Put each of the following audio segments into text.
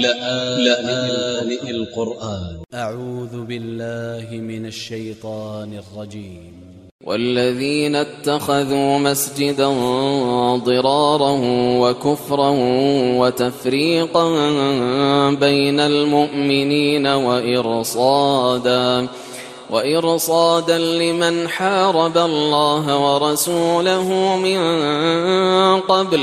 لآن القرآن. أ ع و ذ ب ا ل ل ه من ا ل ش ي ط ا ن ا ل ج ي م والذين اتخذوا مسجدا ضرارا وكفرا وتفريقا بين المؤمنين وإرصادا وإرصادا لمن حارب الله ورسوله من قبل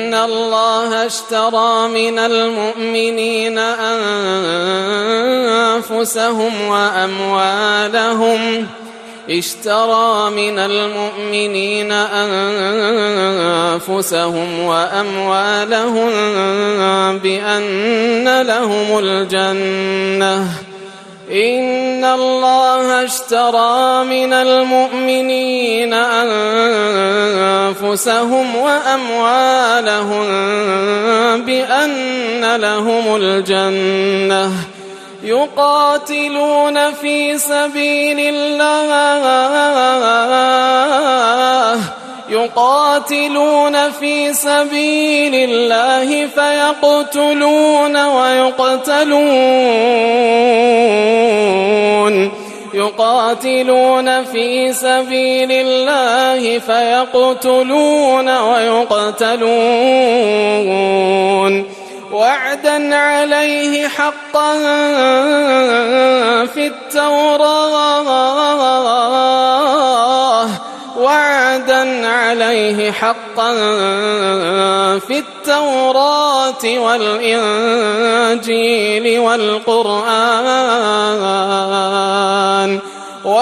الله اشترى من المؤمنين أنفسهم وأموالهم اشترى من المؤمنين أنفسهم وأموالهم بأن لهم الجنة إن الله اشترى من المؤمنين أنفسهم وأموالهم بأن لهم الجنة. يقاتلون في سبيل الله. يقاتلون في سبيل الله فيقتلون ويقتلون. يقاتلون في سبيل الله فيقتلون ويقتلون. وعدا عليه حقا في التوراه. وعدا عليه حقا في التوراة والإنجيل والقرآن.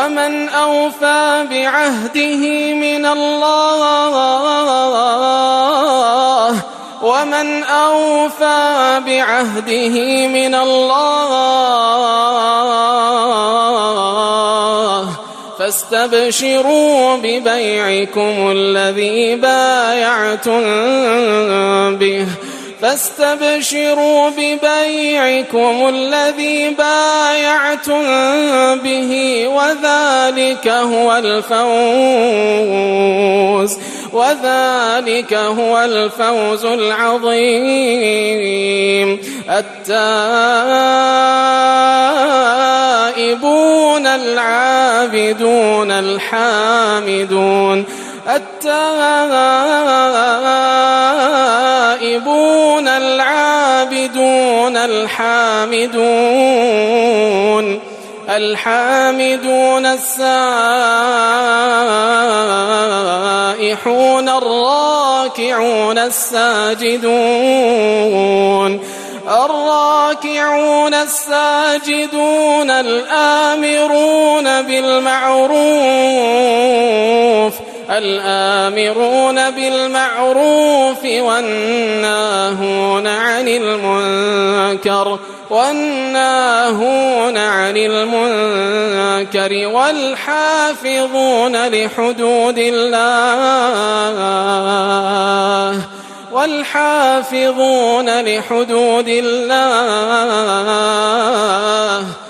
ومن أوفى بعهده من الله ومن أوفى بعهده من الله فاستبشروا ببيعكم الذي بايعتم به فاستبشروا ببيعكم الذي بايعتم به وذلك هو الفوز وذلك هو الفوز العظيم. التائبون العابدون الحامدون. التائبون العابدون الحامدون الحامدون السائحون الراكعون الساجدون الراكعون الساجدون الآمرون بالمعروف الآمرون بالمعروف والناهون عن المنكر والناهون عن المنكر والحافظون لحدود الله والحافظون لحدود الله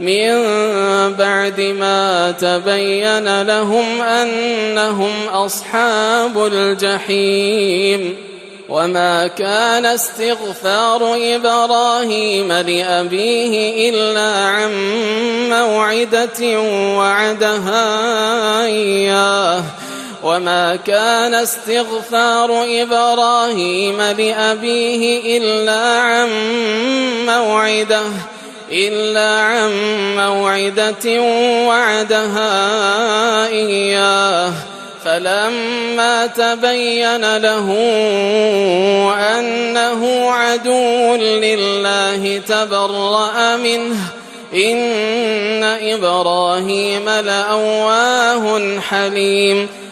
من بعد ما تبين لهم أنهم أصحاب الجحيم وما كان استغفار إبراهيم لأبيه إلا عن موعدة وعدها إياه وما كان استغفار إبراهيم لأبيه إلا عن موعدة إلا عن موعدة وعدها إياه. فلما تبين له أنه عدو لله تبرأ منه. إن إبراهيم لأواه حليم.